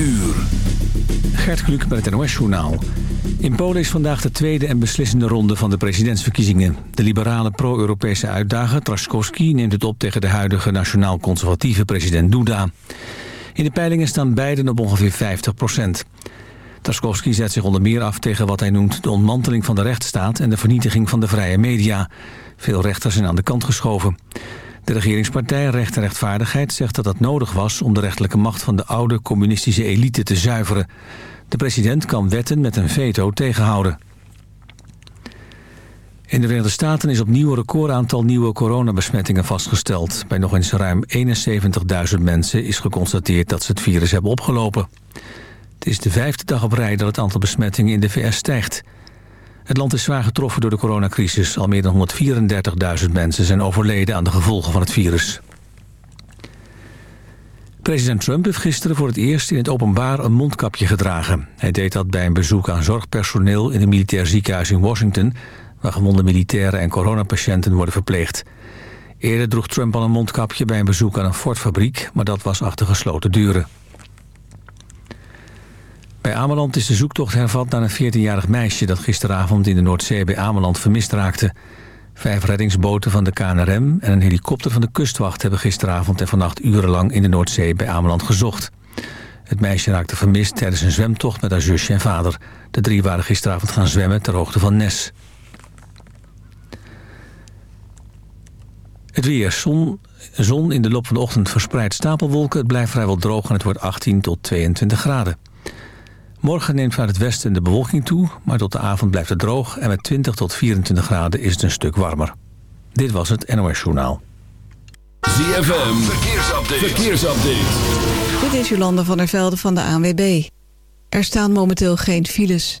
uur. Gert Kluk met het NOS-journaal. In Polen is vandaag de tweede en beslissende ronde van de presidentsverkiezingen. De liberale pro-Europese uitdager Trzaskowski neemt het op tegen de huidige nationaal-conservatieve president Duda. In de peilingen staan beiden op ongeveer 50 procent. Trzaskowski zet zich onder meer af tegen wat hij noemt de ontmanteling van de rechtsstaat en de vernietiging van de vrije media. Veel rechters zijn aan de kant geschoven. De regeringspartij Recht en Rechtvaardigheid zegt dat dat nodig was... om de rechterlijke macht van de oude communistische elite te zuiveren. De president kan wetten met een veto tegenhouden. In de Verenigde Staten is opnieuw een recordaantal nieuwe coronabesmettingen vastgesteld. Bij nog eens ruim 71.000 mensen is geconstateerd dat ze het virus hebben opgelopen. Het is de vijfde dag op rij dat het aantal besmettingen in de VS stijgt. Het land is zwaar getroffen door de coronacrisis. Al meer dan 134.000 mensen zijn overleden aan de gevolgen van het virus. President Trump heeft gisteren voor het eerst in het openbaar een mondkapje gedragen. Hij deed dat bij een bezoek aan zorgpersoneel in een militair ziekenhuis in Washington... waar gewonde militairen en coronapatiënten worden verpleegd. Eerder droeg Trump al een mondkapje bij een bezoek aan een Ford-fabriek... maar dat was achter gesloten deuren. Bij Ameland is de zoektocht hervat naar een 14-jarig meisje... dat gisteravond in de Noordzee bij Ameland vermist raakte. Vijf reddingsboten van de KNRM en een helikopter van de kustwacht... hebben gisteravond en vannacht urenlang in de Noordzee bij Ameland gezocht. Het meisje raakte vermist tijdens een zwemtocht met haar zusje en vader. De drie waren gisteravond gaan zwemmen ter hoogte van Nes. Het weer. Zon, in de loop van de ochtend verspreid stapelwolken. Het blijft vrijwel droog en het wordt 18 tot 22 graden. Morgen neemt vanuit het westen de bewolking toe, maar tot de avond blijft het droog... en met 20 tot 24 graden is het een stuk warmer. Dit was het NOS Journaal. ZFM, verkeersupdate. verkeersupdate. Dit is Jolanda van der Velde van de ANWB. Er staan momenteel geen files.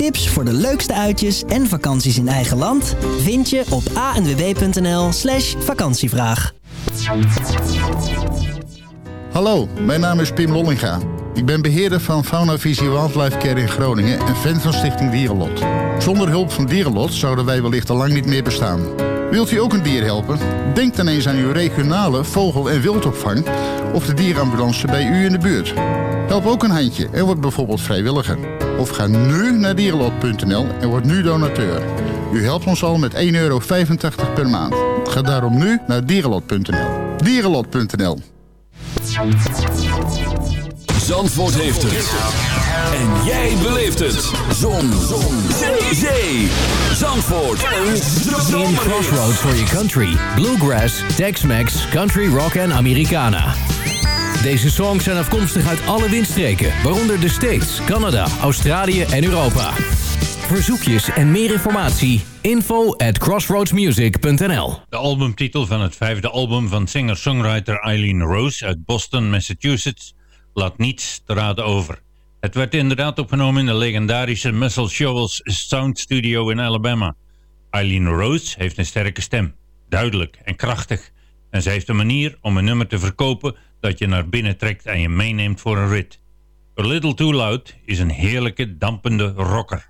Tips voor de leukste uitjes en vakanties in eigen land... vind je op anwb.nl slash vakantievraag. Hallo, mijn naam is Pim Lollinga. Ik ben beheerder van Fauna Visie Wildlife Care in Groningen en fan van Stichting Dierenlot. Zonder hulp van Dierenlot zouden wij wellicht al lang niet meer bestaan. Wilt u ook een dier helpen? Denk dan eens aan uw regionale vogel- en wildopvang of de dierenambulance bij u in de buurt. Help ook een handje en word bijvoorbeeld vrijwilliger. Of ga nu naar dierenlot.nl en word nu donateur. U helpt ons al met 1,85 euro per maand. Ga daarom nu naar dierenlot.nl. Dierenlot.nl Zandvoort heeft het. En jij beleeft het. Zon. Zon. Zee. Zee. Zandvoort. Een In Crossroads for your country. Bluegrass, Tex-Mex, Country Rock en Americana. Deze songs zijn afkomstig uit alle windstreken, waaronder de States, Canada, Australië en Europa. Verzoekjes en meer informatie, info at crossroadsmusic.nl De albumtitel van het vijfde album van singer-songwriter Eileen Rose uit Boston, Massachusetts, laat niets te raden over. Het werd inderdaad opgenomen in de legendarische Muscle Shoals Sound Studio in Alabama. Eileen Rose heeft een sterke stem, duidelijk en krachtig. En ze heeft een manier om een nummer te verkopen dat je naar binnen trekt en je meeneemt voor een rit. A Little Too Loud is een heerlijke, dampende rocker.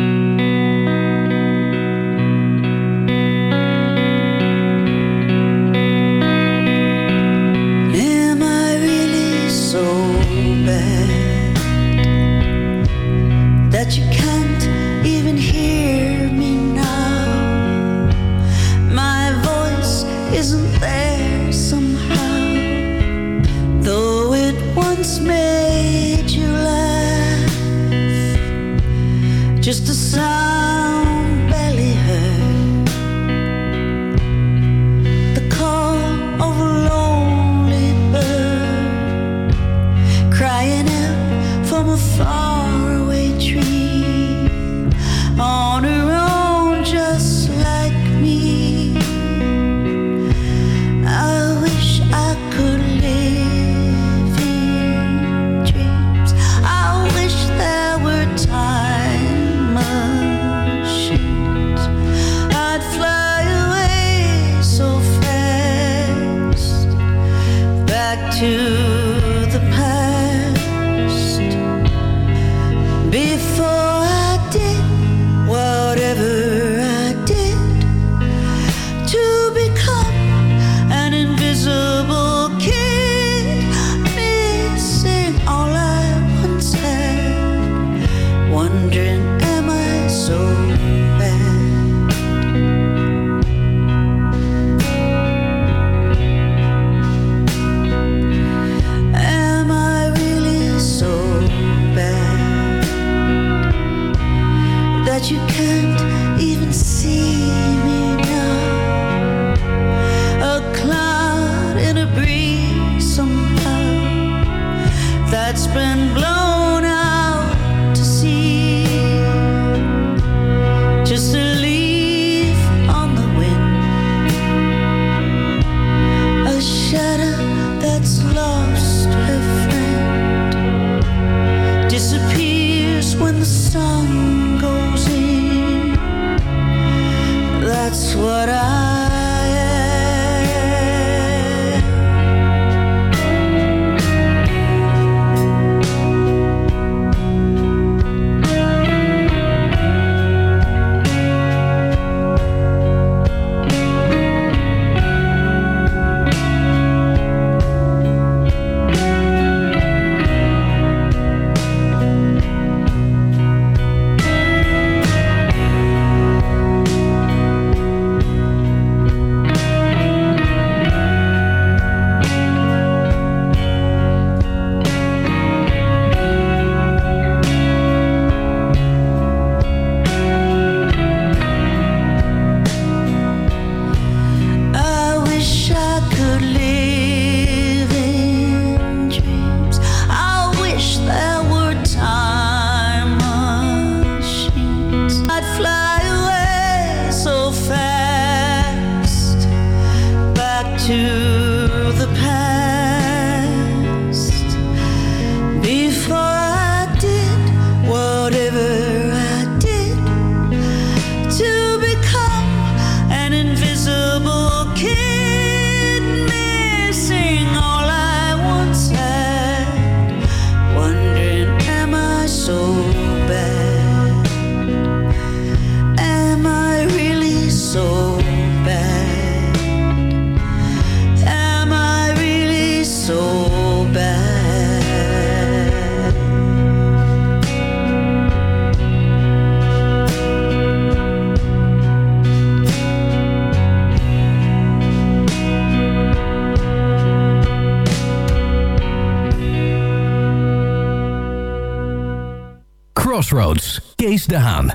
Crossroads. Kees de Haan.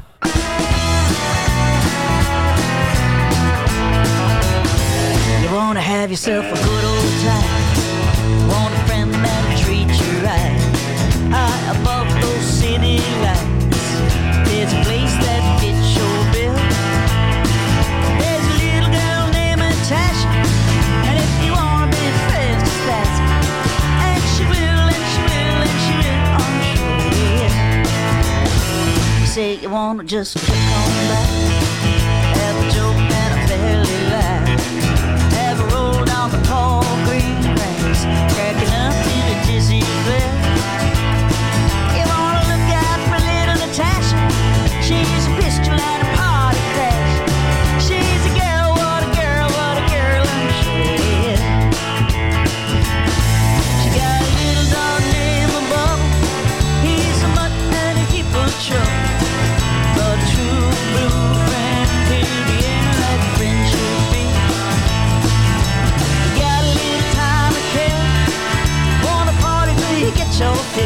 You wanna have yourself a good old time. Want a friend that'll you right. High above those city lights. There's a place that fits your bill. There's a little girl named Natasha. say you wanna just click on back. Have a joke and a belly laugh. Have a roll down the tall green grass, cracking up in a dizzy glare. You wanna look out for little Natasha? She's a pistol and a pop. your.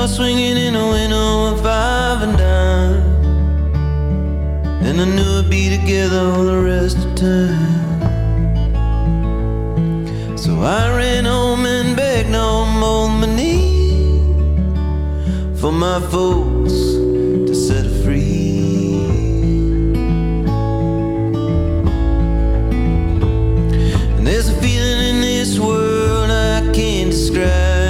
Guitar swinging in a window of five and dime. And I knew I'd be together all the rest of time. So I ran home and begged on my knees for my folks to set her free. And there's a feeling in this world I can't describe.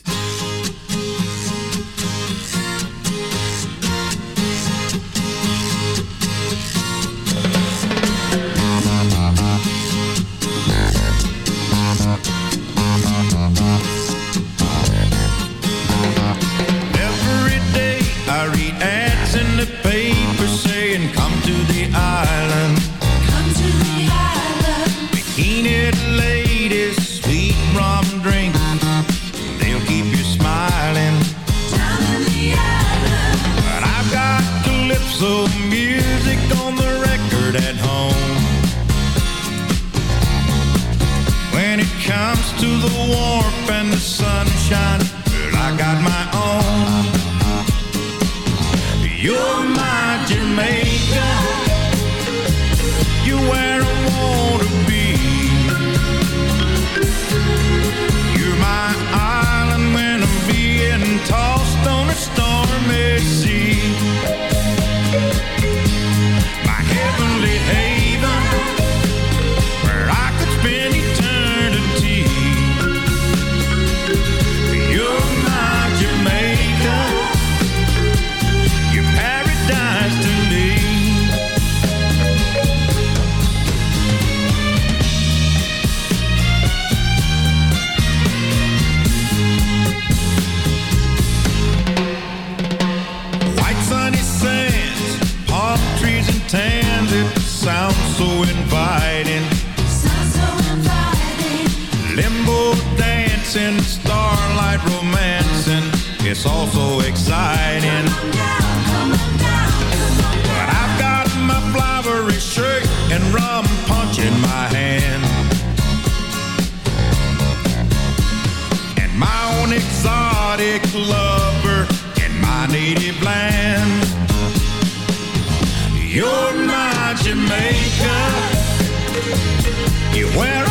Where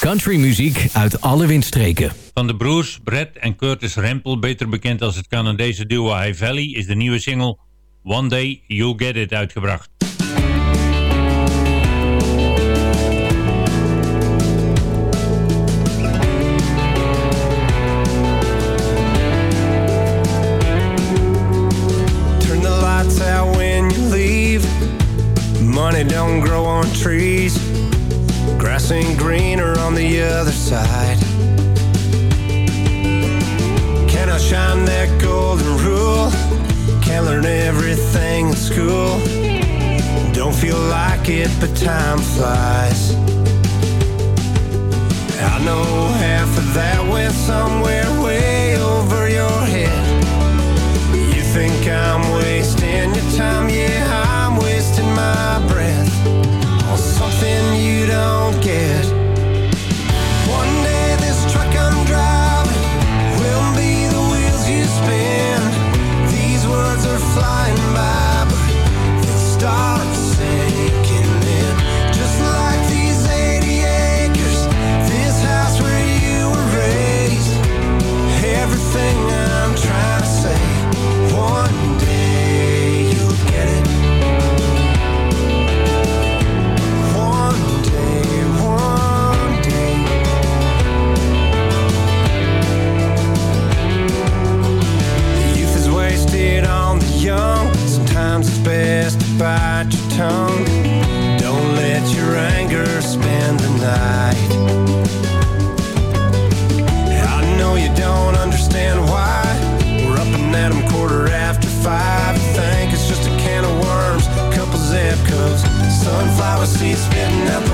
Country muziek uit alle windstreken. Van de broers Brett en Curtis Rempel, beter bekend als het Canadese duo High Valley... is de nieuwe single One Day You'll Get It uitgebracht. Turn the Lots out when leave: Money Don't Grow on Tree. grass ain't greener on the other side. Can I shine that golden rule? Can learn everything in school. Don't feel like it, but time flies. I know half of that went somewhere where seats spinning at the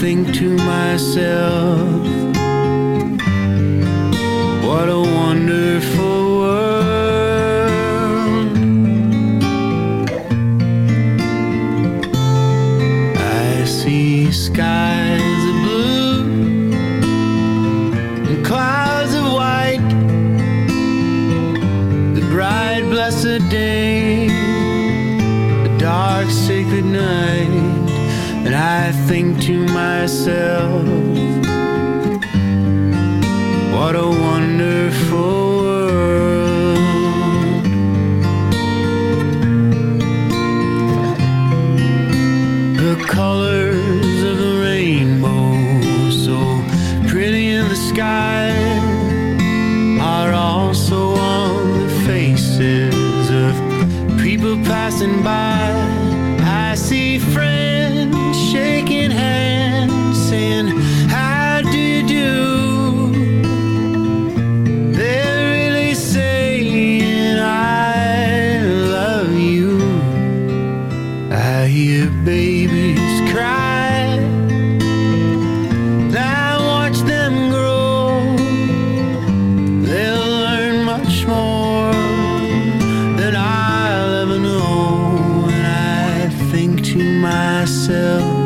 think to myself, what a myself. myself.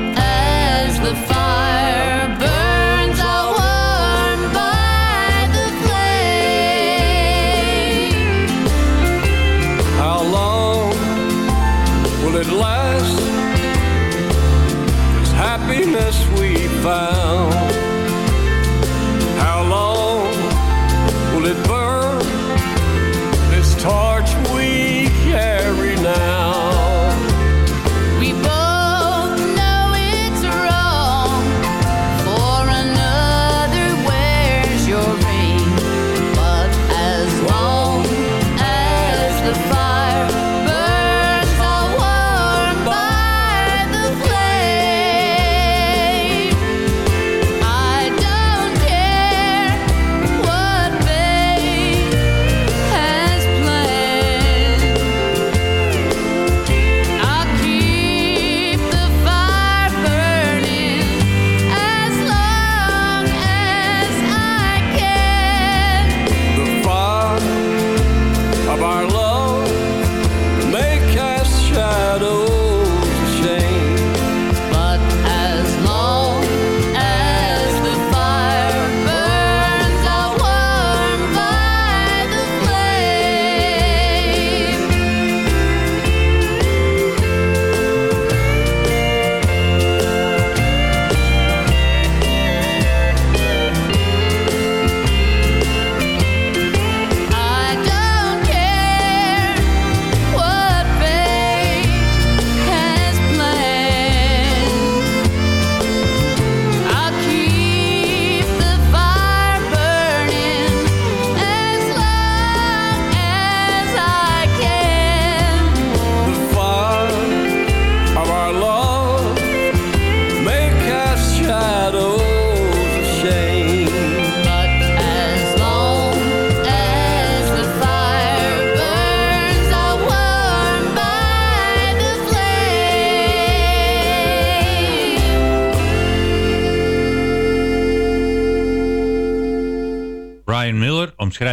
we